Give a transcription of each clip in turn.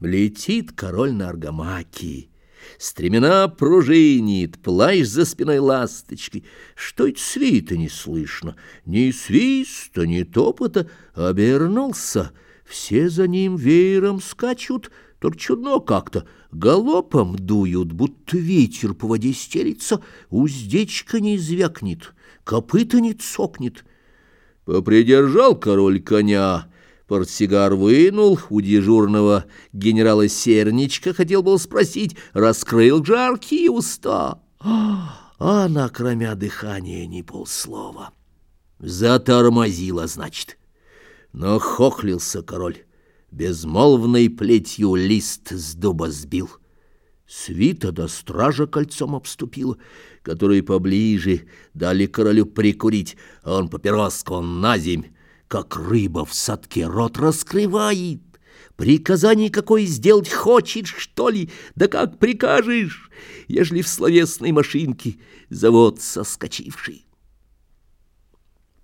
Летит король на аргамаке, Стремена пружинит, плащ за спиной ласточкой. Что это свита не слышно? Ни свиста, ни топота. Обернулся. Все за ним веером скачут, только чудно как-то. Галопом дуют, будто ветер по воде стелится. Уздечка не звякнет, копыта не цокнет. Попридержал король коня, Портсигар вынул у дежурного генерала Серничка, хотел был спросить, раскрыл жаркие уста. А она, кроме дыхания, не полслова. Затормозила, значит. Но хохлился король, безмолвной плетью лист с дуба сбил. Свита до стража кольцом обступила, которые поближе дали королю прикурить, а он папироску на земь, как рыба в садке рот раскрывает. Приказание какое сделать хочешь, что ли? Да как прикажешь, ежели в словесной машинке завод соскочивший.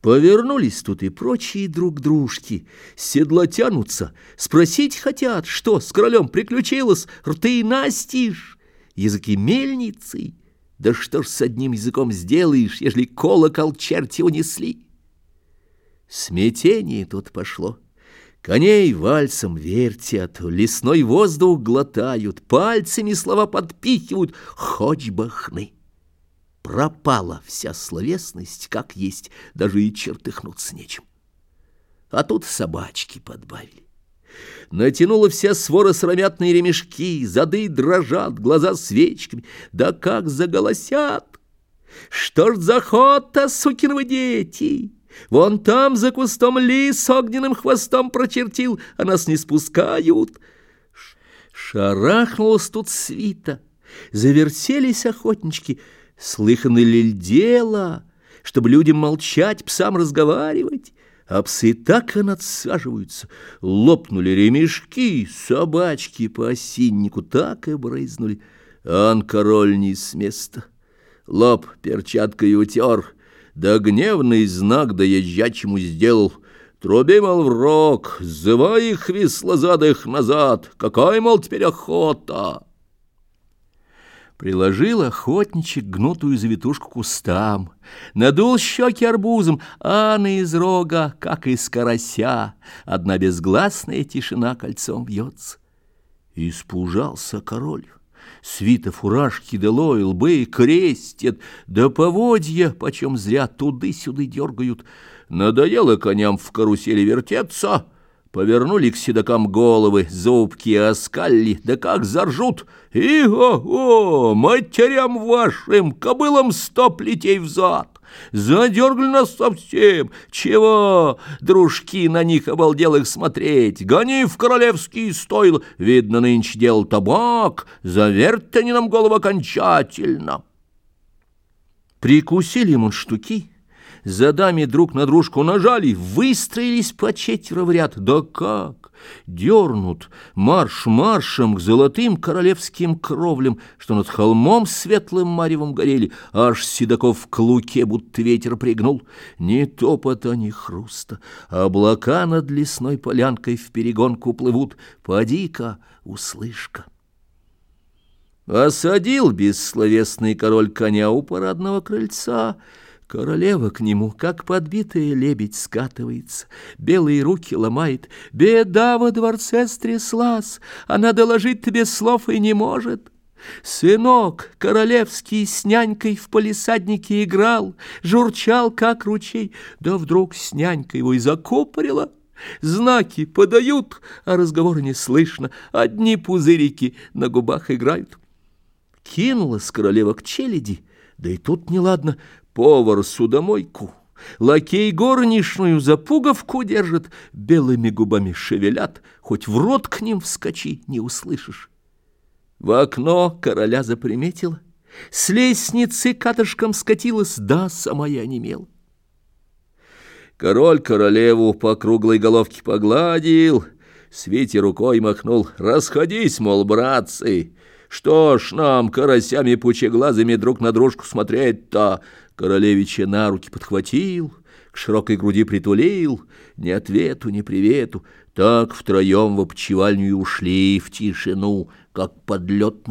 Повернулись тут и прочие друг дружки, седла тянутся, спросить хотят, что с королем приключилось, рты настишь, языки мельницы. Да что ж с одним языком сделаешь, ежели колокол черти унесли? Смятение тут пошло. Коней вальсом вертят, лесной воздух глотают, пальцами слова подпихивают, хоть бы хны. Пропала вся словесность, как есть, даже и чертыхнуться нечем. А тут собачки подбавили. Натянула вся свора сыромятные ремешки, зады дрожат, глаза свечками, да как заголосят! Что ж за ход-то, сукиновы дети! Вон там за кустом лис огненным хвостом прочертил, а нас не спускают. Шарахнулась тут свита, завертелись охотнички. Слыхано ли дело, чтобы людям молчать, псам разговаривать? А псы так и надсаживаются, лопнули ремешки, собачки по осиннику так и брызнули. Ан-король не с места, лоб перчаткой утер — да гневный знак доезжачему сделал. Труби, мол, в рог, зывай их веслозадых назад, какая, мол, теперь охота? Приложил охотничек гнутую завитушку кустам, надул щеки арбузом, а на из рога, как из карася, одна безгласная тишина кольцом бьется. Испужался король. Свита фуражки долой, лбы крестят, да поводья, почем зря туды-сюды дергают. Надоело коням в карусели вертеться, повернули к седокам головы, зубки оскалли, да как заржут. И-о-о, матерям вашим, кобылам сто плетей взад. Задергали нас совсем. Чего, дружки, на них обалделых смотреть? Гони в королевский стойл. Видно, нынче дел табак. Заверть они нам голову окончательно. Прикусили ему штуки, за дами друг на дружку нажали, выстроились по четверо в ряд. Да как! Дернут марш маршем к золотым королевским кровлям, что над холмом светлым маревом горели, аж седаков в клуке, будто ветер пригнул. Ни топота, ни хруста, облака над лесной полянкой в перегонку плывут. Поди-ка, услышь-ка. Осадил бессловесный король коня у парадного крыльца — Королева к нему, как подбитая лебедь, скатывается, белые руки ломает. Беда во дворце стряслась, она доложить тебе слов и не может. Сынок королевский с нянькой в полисаднике играл, журчал, как ручей, да вдруг с нянькой его и закупорила. Знаки подают, а разговора не слышно, одни пузырики на губах играют. Кинулась королева к челяди, да и тут неладно, повар судомойку, лакей горничную за пуговку держит, белыми губами шевелят, хоть в рот к ним вскочи, не услышишь. В окно короля заприметила, с лестницы катышком скатилась, да, сама я немела. Король королеву по круглой головке погладил, Свете рукой махнул. «Расходись, мол, братцы! Что ж нам, карасями пучеглазыми, друг на дружку смотреть-то?» Королевича на руки подхватил, к широкой груди притулил, ни ответу, ни привету. Так втроем в опочивальню и ушли в тишину, как под лед.